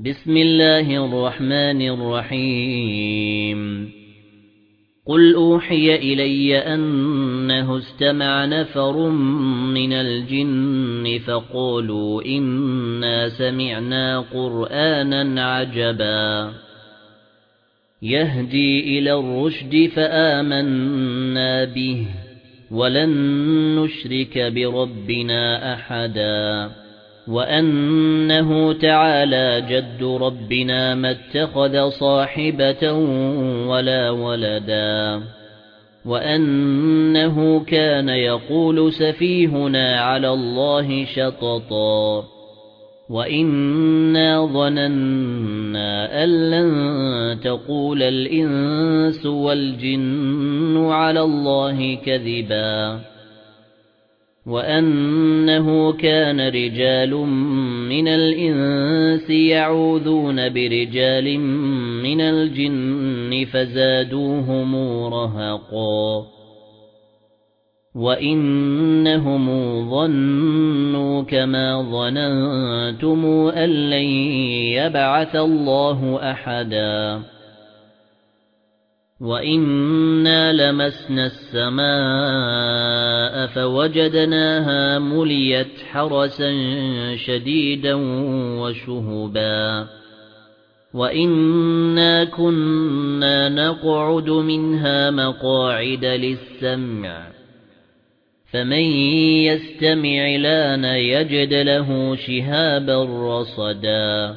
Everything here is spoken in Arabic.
بسم الله الرحمن الرحيم. قل أوحي إلي أنه استمع نفر من الجن فقالوا إنا سمعنا قرآنا عجبا. يهدي إلى الرشد فآمنا به ولن نشرك بربنا أحدا. وأنه تعالى جد ربنا ما اتخذ صاحبة ولا ولدا وأنه كان يقول سفيهنا على الله شططا وَإِنَّا ظَنَنَّا أَن لَّن تَقُولَ الْإِنسُ وَالْجِنُّ عَلَى اللَّهِ كَذِبًا وَأَنَّهُ كَانَ رِجَالٌ مِنَ الْإِنسِ يَعُوذُونَ بِرِجَالٍ مِنَ الْجِنِّ فَزَادُوهُمْ رَهَقًا وَإِنَّهُمْ ظَنُّوا كَمَا ظَنَنتُمْ أَن لَّن يَبْعَثَ اللَّهُ أَحَدًا وَإِنَّا لَمَسْنَا السَّمَاءَ فَوَجَدْنَاهَا مُلِيَتْ حَرَسًا شَدِيدًا وَشُهُبًا. وَإِنَّا كُنَّا نَقْعُدُ مِنْهَا مَقَاعِدَ لِلسَّمْعِ. فَمَن يَسْتَمِعِ الْآنَ يَجِدْ لَهُ شِهَابًا رَّصَدًا.